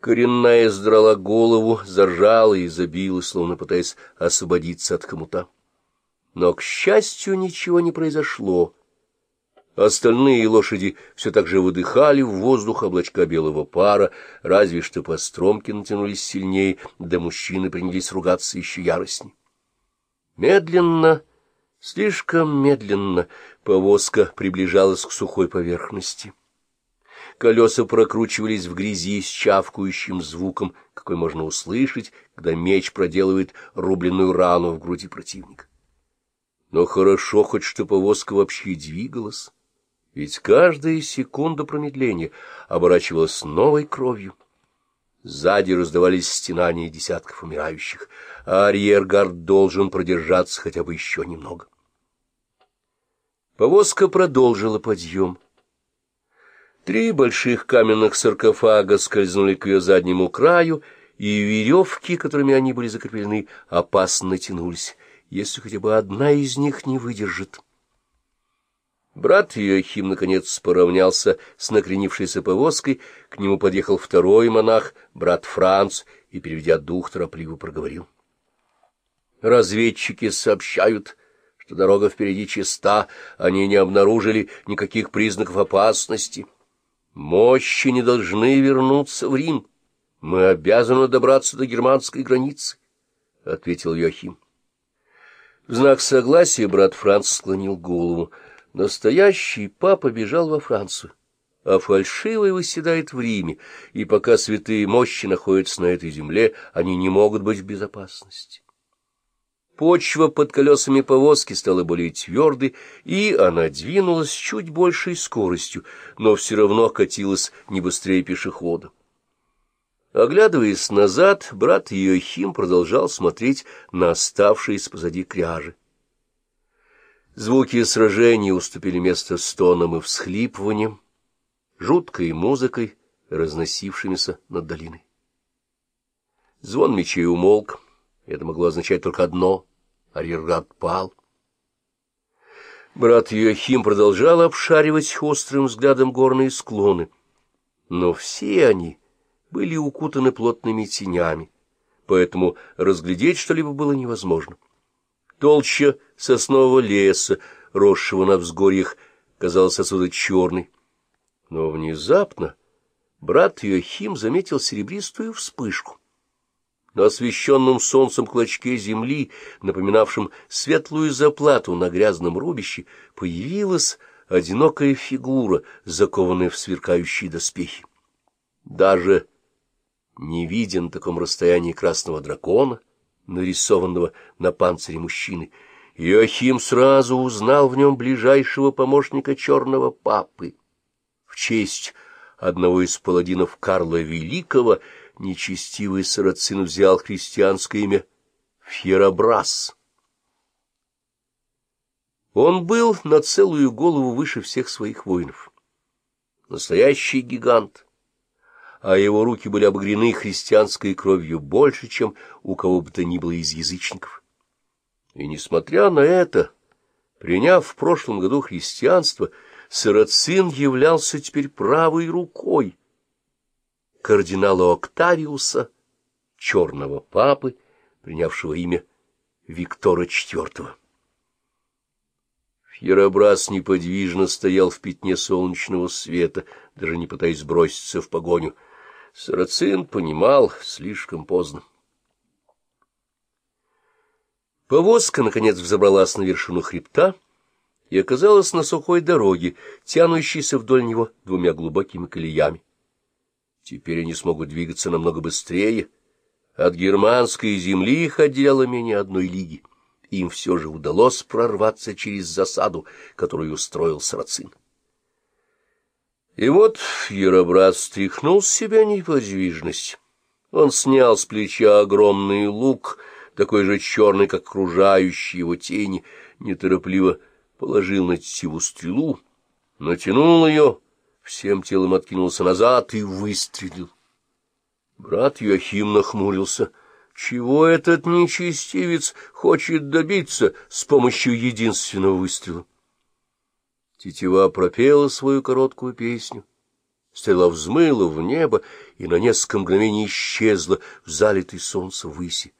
Коренная сдрала голову, заржала и забила, словно пытаясь освободиться от хомута. Но, к счастью, ничего не произошло. Остальные лошади все так же выдыхали в воздух облачка белого пара, разве что постромки натянулись сильнее, да мужчины принялись ругаться еще яростней. Медленно, слишком медленно повозка приближалась к сухой поверхности. Колеса прокручивались в грязи с чавкающим звуком, какой можно услышать, когда меч проделывает рубленную рану в груди противника. Но хорошо хоть, что повозка вообще двигалась, ведь каждая секунда промедления оборачивалась новой кровью. Сзади раздавались стенания десятков умирающих, а арьергард должен продержаться хотя бы еще немного. Повозка продолжила подъем. Три больших каменных саркофага скользнули к ее заднему краю, и веревки, которыми они были закреплены, опасно натянулись, если хотя бы одна из них не выдержит. Брат Иоахим, наконец, поравнялся с накренившейся повозкой, к нему подъехал второй монах, брат Франц, и, переведя дух, торопливо проговорил. Разведчики сообщают, что дорога впереди чиста, они не обнаружили никаких признаков опасности. Мощи не должны вернуться в Рим. Мы обязаны добраться до германской границы, — ответил Йохим. В знак согласия брат Франц склонил голову. Настоящий папа бежал во Францию, а фальшивый выседает в Риме, и пока святые мощи находятся на этой земле, они не могут быть в безопасности. Почва под колесами повозки стала более твердой, и она двинулась чуть большей скоростью, но все равно катилась не быстрее пешехода. Оглядываясь назад, брат Иохим продолжал смотреть на оставшиеся позади кряжи. Звуки сражений уступили место стонам и всхлипываниям, жуткой музыкой, разносившимися над долиной. Звон мечей умолк, это могло означать только одно Арьерград пал. Брат Йохим продолжал обшаривать острым взглядом горные склоны, но все они были укутаны плотными тенями, поэтому разглядеть что-либо было невозможно. Толща соснового леса, росшего на взгорьях, казалась отсюда черной. Но внезапно брат Йохим заметил серебристую вспышку на освещенном солнцем клочке земли, напоминавшем светлую заплату на грязном рубище, появилась одинокая фигура, закованная в сверкающие доспехи. Даже не видя на таком расстоянии красного дракона, нарисованного на панцире мужчины, Иохим сразу узнал в нем ближайшего помощника черного папы. В честь одного из паладинов Карла Великого — нечестивый сарацин взял христианское имя Фьерабрас. Он был на целую голову выше всех своих воинов. Настоящий гигант, а его руки были обогрены христианской кровью больше, чем у кого бы то ни было из язычников. И несмотря на это, приняв в прошлом году христианство, Сарацин являлся теперь правой рукой, кардинала Октавиуса, черного папы, принявшего имя Виктора IV. Фьеробрас неподвижно стоял в пятне солнечного света, даже не пытаясь броситься в погоню. Сарацин понимал слишком поздно. Повозка, наконец, взобралась на вершину хребта и оказалась на сухой дороге, тянущейся вдоль него двумя глубокими колеями. Теперь они смогут двигаться намного быстрее. От германской земли их отделяло менее одной лиги. Им все же удалось прорваться через засаду, которую устроил Сарацин. И вот Яробрат стряхнул с себя неподвижность. Он снял с плеча огромный лук, такой же черный, как окружающие его тени, неторопливо положил на тетиву стрелу, натянул ее, всем телом откинулся назад и выстрелил. Брат Йохим нахмурился. Чего этот нечестивец хочет добиться с помощью единственного выстрела? Тетива пропела свою короткую песню. Стрела взмыла в небо и на несколько мгновений исчезла в залитой солнце выси.